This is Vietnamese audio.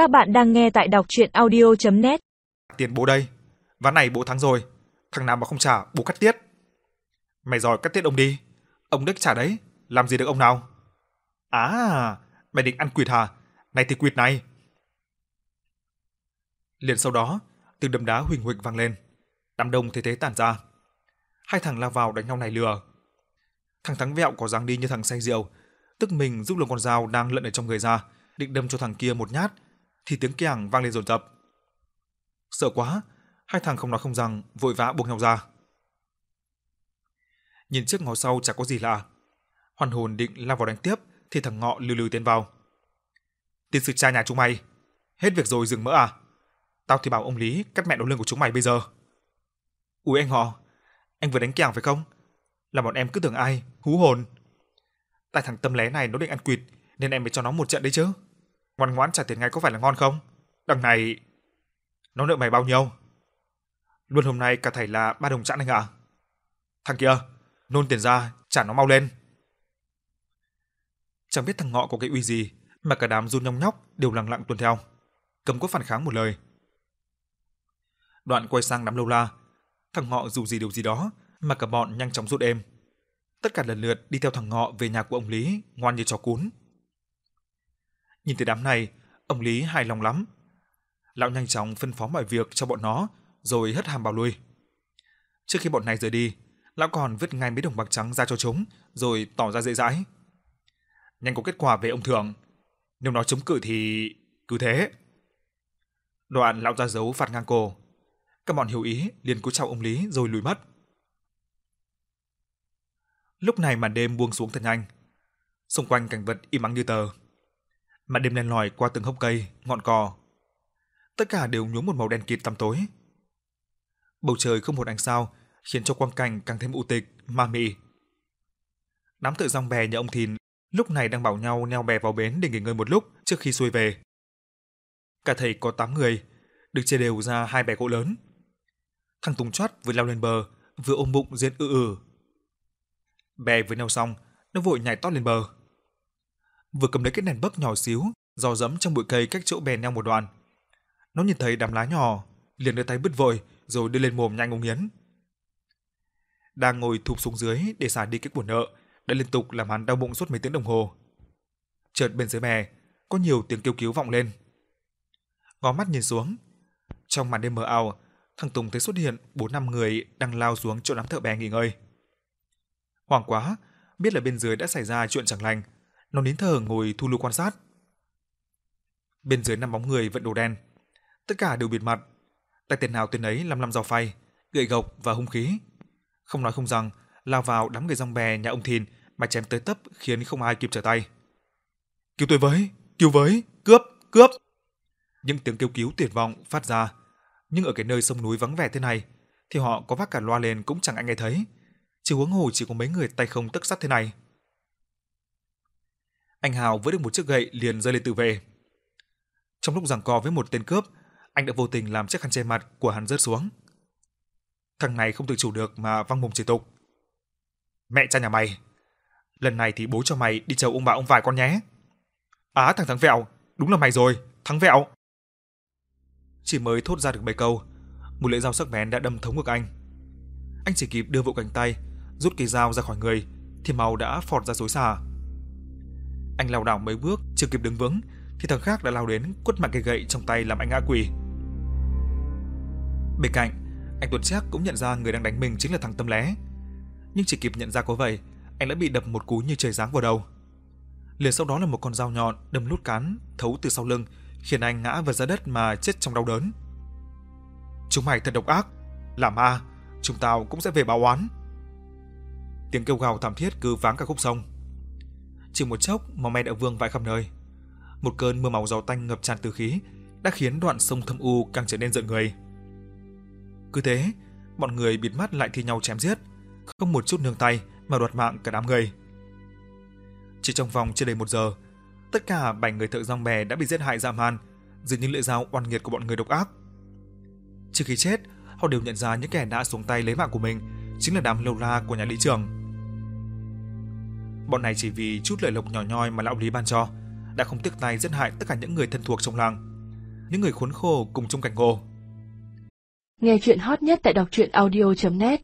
Các bạn đang nghe tại đọc audio net Tiền bố đây. Ván này bố thắng rồi. Thằng nào mà không trả, bố cắt tiết. Mày giỏi cắt tiết ông đi. Ông Đức trả đấy. Làm gì được ông nào? À, mày định ăn quỵt hả? Này thì quỵt này. Liền sau đó, tiếng đấm đá huỳnh huỳnh vang lên. Đám đông thế thế tản ra. Hai thằng lao vào đánh nhau này lừa. Thằng thắng vẹo có dáng đi như thằng say rượu, tức mình rút lồng con dao đang lẫn ở trong người ra, định đâm cho thằng kia một nhát, thì tiếng keng vang lên dồn dập. Sợ quá, hai thằng không nói không rằng, vội vã buông nhau ra. Nhìn trước ngó sau chẳng có gì lạ. Hoàn hồn định lao vào đánh tiếp thì thằng ngọ lừ lừ tiến vào. Tiên sư cha nhà chúng mày, hết việc rồi dừng mỡ à? Tao thì bảo ông Lý cắt mẹ đầu lưng của chúng mày bây giờ. Ui anh họ, anh vừa đánh kèng phải không? Là bọn em cứ tưởng ai, hú hồn. Tại thằng tâm lé này nó định ăn quỵt nên em mới cho nó một trận đấy chứ. Ngoan ngoãn trả tiền ngay có phải là ngon không? Đằng này nó nợ mày bao nhiêu? Luôn hôm nay cả thầy là ba đồng chẵn anh ạ. Thằng kia, nôn tiền ra, trả nó mau lên. Chẳng biết thằng ngọ có cái uy gì mà cả đám run nhong nhóc đều lặng lặng tuân theo. cấm có phản kháng một lời. Đoạn quay sang đám lâu la, thằng ngọ dù gì điều gì đó mà cả bọn nhanh chóng rút êm. Tất cả lần lượt đi theo thằng ngọ về nhà của ông Lý, ngoan như chó cún. Nhìn thấy đám này, ông Lý hài lòng lắm. Lão nhanh chóng phân phó mọi việc cho bọn nó, rồi hất hàm bảo lui. Trước khi bọn này rời đi, lão còn vứt ngay mấy đồng bạc trắng ra cho chúng, rồi tỏ ra dễ dãi. Nhanh có kết quả về ông thượng. Nếu nó chống cự thì cứ thế. Đoạn lão ra dấu phạt ngang cổ. Các bọn hiểu ý liền cúi chào ông Lý rồi lùi mất. Lúc này màn đêm buông xuống thật nhanh. Xung quanh cảnh vật im ắng như tờ mà đêm len lỏi qua từng hốc cây, ngọn cỏ. Tất cả đều nhuốm một màu đen kịt tăm tối. Bầu trời không một ánh sao, khiến cho quang cảnh càng thêm u tịch, ma mị. Đám tự dòng bè nhà ông Thìn lúc này đang bảo nhau neo bè vào bến để nghỉ ngơi một lúc trước khi xuôi về. Cả thầy có 8 người, được chia đều ra hai bè gỗ lớn. Thằng Tùng Choát vừa leo lên bờ, vừa ôm bụng diễn ư ử. Bè vừa neo xong, nó vội nhảy tót lên bờ. Vừa cầm lấy cái nền bấc nhỏ xíu, dò dẫm trong bụi cây cách chỗ bè neo một đoạn. Nó nhìn thấy đám lá nhỏ, liền đưa tay bứt vội rồi đưa lên mồm nhanh ông Hiến. Đang ngồi thụp xuống dưới để xả đi cái buồn nợ, đã liên tục làm hắn đau bụng suốt mấy tiếng đồng hồ. Chợt bên dưới bè, có nhiều tiếng kêu cứu vọng lên. Ngó mắt nhìn xuống, trong màn đêm mờ ảo, thằng Tùng thấy xuất hiện bốn năm người đang lao xuống chỗ đám thợ bè nghỉ ngơi. Hoảng quá, biết là bên dưới đã xảy ra chuyện chẳng lành, nó nín thở ngồi thu lưu quan sát. Bên dưới năm bóng người vận đồ đen, tất cả đều bịt mặt, tay tiền nào tên ấy lăm lăm dao phay, gậy gộc và hung khí. Không nói không rằng, lao vào đám người rong bè nhà ông Thìn mà chém tới tấp khiến không ai kịp trở tay. Cứu tôi với, cứu với, cướp, cướp. Những tiếng kêu cứu tuyệt vọng phát ra, nhưng ở cái nơi sông núi vắng vẻ thế này thì họ có vác cả loa lên cũng chẳng ai nghe thấy. Chỉ huống hồ chỉ có mấy người tay không tức sắt thế này. Anh Hào với được một chiếc gậy liền rơi lên tự vệ. Trong lúc giằng co với một tên cướp, anh đã vô tình làm chiếc khăn che mặt của hắn rớt xuống. Thằng này không tự chủ được mà văng mồm chửi tục. Mẹ cha nhà mày, lần này thì bố cho mày đi chầu ông bà ông vài con nhé. Á thằng thằng vẹo, đúng là mày rồi, thằng vẹo. Chỉ mới thốt ra được mấy câu, một lưỡi dao sắc bén đã đâm thấu ngực anh. Anh chỉ kịp đưa vụ cánh tay, rút cây dao ra khỏi người, thì máu đã phọt ra xối xả. Anh lao đảo mấy bước, chưa kịp đứng vững, thì thằng khác đã lao đến quất mạnh cây gậy trong tay làm anh ngã quỵ. Bên cạnh, anh Tuấn Trác cũng nhận ra người đang đánh mình chính là thằng Tâm Lé. Nhưng chỉ kịp nhận ra có vậy, anh đã bị đập một cú như trời giáng vào đầu. Liền sau đó là một con dao nhọn đâm lút cán thấu từ sau lưng, khiến anh ngã vật ra đất mà chết trong đau đớn. Chúng mày thật độc ác, làm ma, chúng tao cũng sẽ về báo oán. Tiếng kêu gào thảm thiết cứ váng cả khúc sông. Chỉ một chốc, mà me đã vương vãi khắp nơi. Một cơn mưa máu gió tanh ngập tràn từ khí đã khiến đoạn sông thâm u càng trở nên giận người. Cứ thế, bọn người bịt mắt lại thi nhau chém giết, không một chút nương tay mà đoạt mạng cả đám người. Chỉ trong vòng chưa đầy một giờ, tất cả bảy người thợ rong bè đã bị giết hại dã man dưới những lưỡi dao oan nghiệt của bọn người độc ác. Trước khi chết, họ đều nhận ra những kẻ đã xuống tay lấy mạng của mình chính là đám lâu la của nhà lý trường. Bọn này chỉ vì chút lợi lộc nhỏ nhoi mà lão lý ban cho, đã không tiếc tay giết hại tất cả những người thân thuộc trong làng, những người khốn khổ cùng chung cảnh ngộ. Nghe chuyện hot nhất tại đọc truyện audio.net